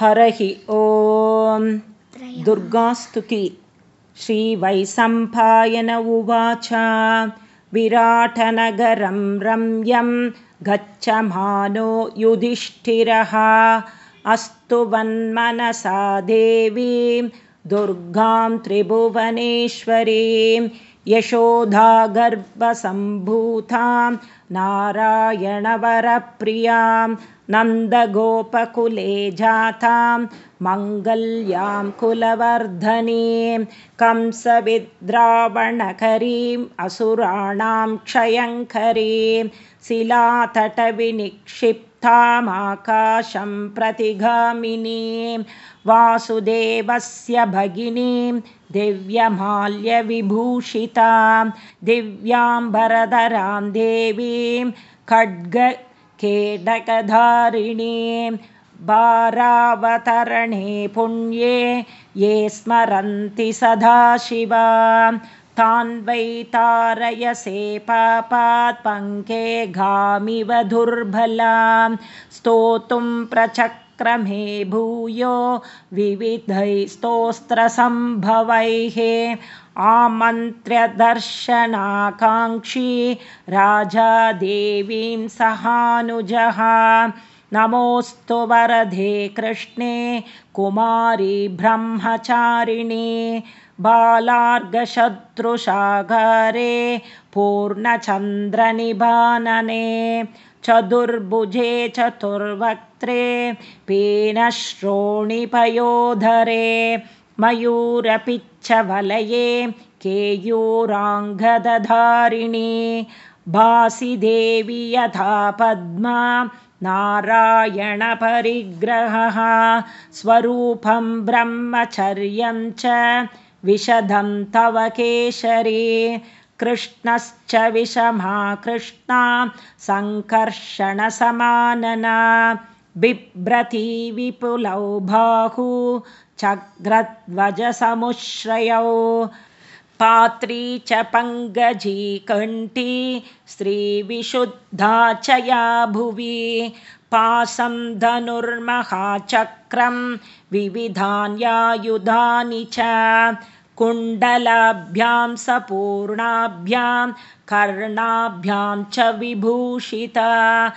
हरहि ॐ दुर्गास्तुति श्रीवैसम्पायन उवाच। विराटनगरं रम्यं गच्छमानो युधिष्ठिरः। अस्तु वन्मनसा देवीं दुर्गां त्रिभुवनेश्वरीं यशोधागर्भसम्भूतां नारायणवरप्रियां नन्दगोपकुले जातां मङ्गल्यां कुलवर्धनीं कंसविद्रावणकरीम् असुराणां क्षयङ्करीं शिलातटविनिक्षिप्तामाकाशं प्रतिगामिनीं वासुदेवस्य भगिनीं दिव्यमाल्यविभूषितां दिव्याम्बरधरां देवीं खड्ग केटकधारिणीं भारावतरणे पुण्ये ये स्मरन्ति सदाशिवां तान् वै तारयसे पापात् पङ्के घामिव दुर्बलां। स्तोतुं प्रचक्रमे भूयो विविधैस्तोस्त्रसम्भवैः आमन्त्र्यदर्शनाकाङ्क्षी राजा देवीं सहानुजः। नमोऽस्तु वरधे कृष्णे कुमारी ब्रह्मचारिणे। बालार्गशत्रुसागरे पूर्णचन्द्रनिबानने चतुर्भुजे चतुर्वक्त्रे पीनश्रोणिपयोधरे मयूरपिच्छवलये केयूराङ्गदधारिणी भासिदेवी यथा पद्मा नारायणपरिग्रहः स्वरूपं ब्रह्मचर्यं च विशदं तव केशरी कृष्णश्च विषमा कृष्णा सङ्कर्षणसमानना बिभ्रती विपुलौ बाहु चग्रध्वजसमुश्रयौ पात्री च पङ्गजीकण्ठी स्त्रीविशुद्धा च या भुवि पासं धनुर्महाचक्रं विविधान्यायुधानि च कुण्डलाभ्यां सपूर्णाभ्यां कर्णाभ्यां च विभूषिता।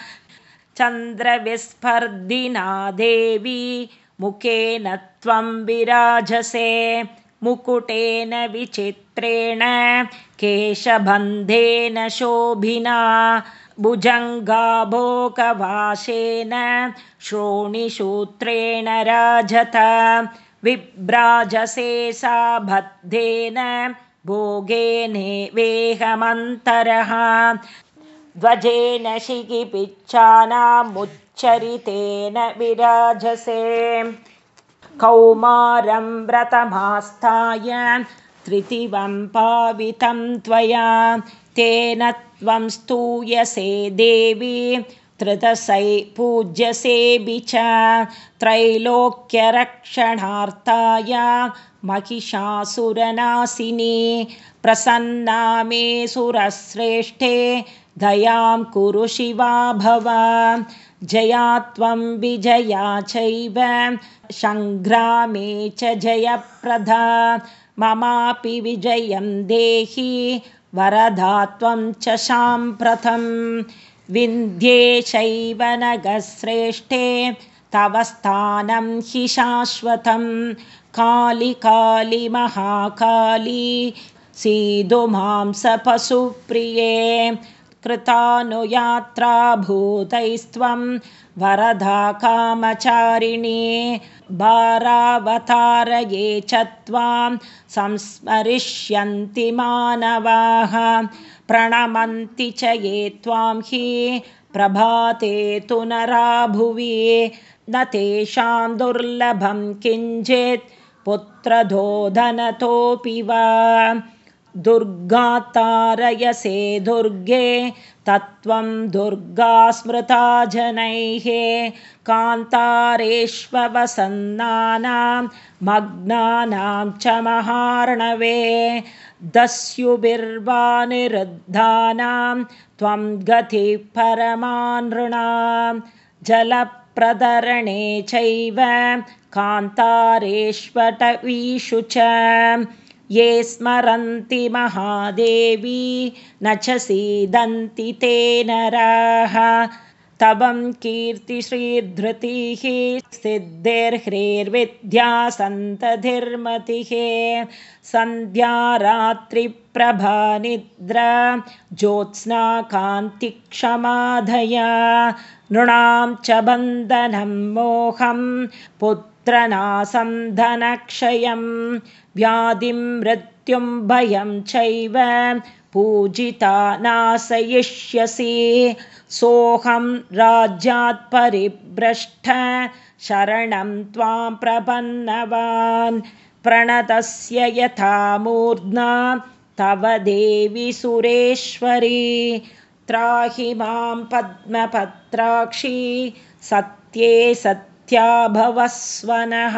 चन्द्रविस्पर्धिना देवी मुखेन त्वं विराजसे मुकुटेन विचित्रेण केशबन्धेन शोभिना भुजङ्गाभोकवासेन श्रोणिसूत्रेण राजत विभ्राजसे सा बद्धेन भोगेने वेहमन्तरः ध्वजेन शिगिपिच्छानामुच्चरितेन विराजसे। कौमारं व्रतमास्थाय तृतीवं पावितं त्वया। तेन त्वं स्तूयसे देवी त्रितसै पूज्यसेऽपि च त्रैलोक्यरक्षणार्थाय महिषासुरनाशिनी प्रसन्ना मे सुरश्रेष्ठे दयां कुरु शिवा भव। जया त्वं विजया चैव सङ्ग्रामे च जयप्रदा। ममापि विजयं देहि वरदा त्वं च साम्प्रतं विन्ध्ये चैव नगश्रेष्ठे तव स्थानं हि शाश्वतं कालि कालि महाकाली सीदु सपशुप्रिये कृतानुयात्रा भूतैस्त्वं वरदा कामचारिणी भारावतारये च त्वां संस्मरिष्यन्ति मानवाः। प्रणमन्ति च ये त्वां हि प्रभाते तु नराभुवि। न तेषां दुर्लभं किञ्चित् पुत्रधोधनतोऽपि वा दुर्गातारयसे दुर्गे तत्त्वं दुर्गा स्मृता जनैः कान्तारेष्वसन्नानां मग्नानां च महार्णवे दस्युभिर्वानिरुद्धानां त्वं गतिः परमानृणां जलप्रलयकालानां प्रदरणे चैव कान्तारेष्वटवीषु च ये स्मरन्ति महादेवी न च सीदन्ति ते नराः। तवं कीर्तिश्रीधृतिः सिद्धिर्ह्रीर्विद्या सन्तधिर्मतिः सन्ध्या रात्रिप्रभानिद्रा ज्योत्स्ना कान्तिक्षमाधया नृणां च बन्धनं मोहं पुत्रनासं धनक्षयं व्याधिं मृत्युं भयं चैव पूजिता नाशयिष्यसि सोऽहं राज्यात् परिभ्रष्ट शरणं त्वां प्रपन्नवान्। प्रणतस्य यथा मूर्ध्ना तव देवि सुरेश्वरी। त्राहि मां पद्मपत्राक्षी सत्ये सत्या भवस्वनः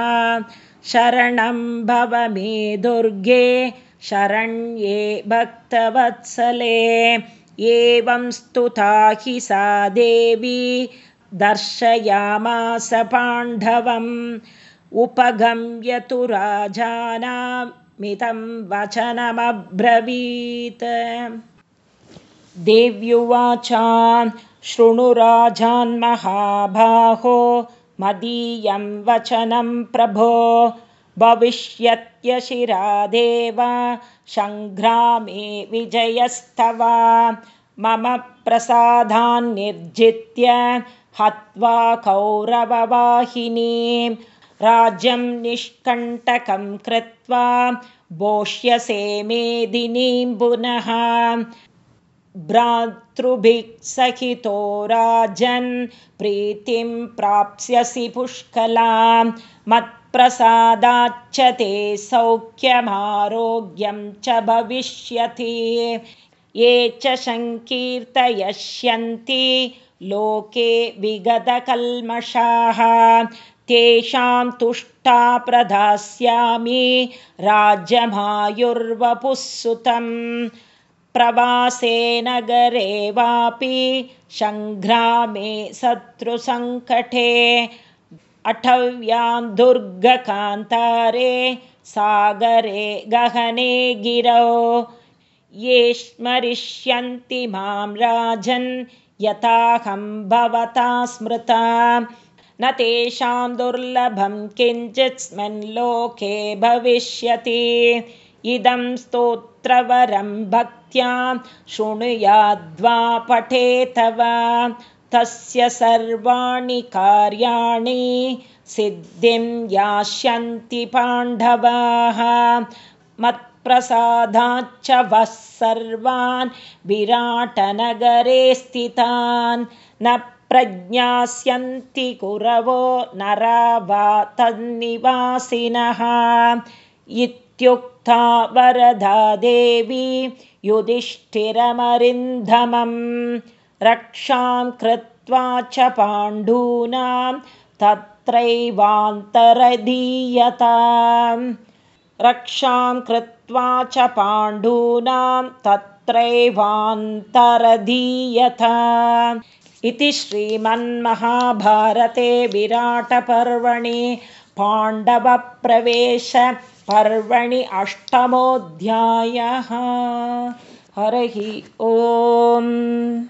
शरणं भव मे दुर्गे शरण्ये भक्तवत्सले। एवं स्तुता हि सा देवी दर्शयामास पाण्डवम्। उपगम्य तु राजानामितं वचनमब्रवीत्। देव्युवाच शृणुराजान्महाबाहो मदीयं वचनं प्रभो भविष्यत्यशिरादेव सङ्ग्रामे विजयस्तव। मम प्रसादान्निर्जित्य हत्वा कौरववाहिनी राज्यं निष्कण्टकं कृत्वा बोष्यसे मेदिनीं पुनः भ्रातृभिः सहितो राजन् प्रीतिं प्राप्स्यसि पुष्कलां मत्प्रसादाच्च ते सौख्यमारोग्यं च भविष्यति। ये च सङ्कीर्तयष्यन्ति लोके विगतकल्मषाः। तेषां तुष्टा प्रदास्यामि राज्यमायुर्वपुःसुतं प्रवासे नगरे वापि सङ्ग्रामे शत्रुसङ्कटे अठव्यां दुर्गकान्तारे सागरे गहने गिरौ। ये स्मरिष्यन्ति मां राजन् यथाहं भवता स्मृता। न तेषां दुर्लभं किञ्चित्स्मिन् लोके भविष्यति इदं स्तोत्रवरं भक्त्या शृणुयाद्वा पठेतव। तस्य सर्वाणि कार्याणि सिद्धिं यास्यन्ति पाण्डवाः। मत्प्रसादाच्च वः सर्वान् विराटनगरे स्थितान्। न प्रज्ञास्यन्ति कुरवो नरा वा तन्निवासिनः इत्युक्ता वरदा देवी युधिष्ठिरमरिन्धमम् रक्षां कृत्वा च पाण्डूनां तत्रैवान्तरधीयता। रक्षां कृत्वा च पाण्डूनां तत्रैवान्तरधीयता। इति श्रीमन्महाभारते विराटपर्वणि पाण्डवप्रवेशपर्वणि अष्टमोऽध्यायः। हरिः ओम्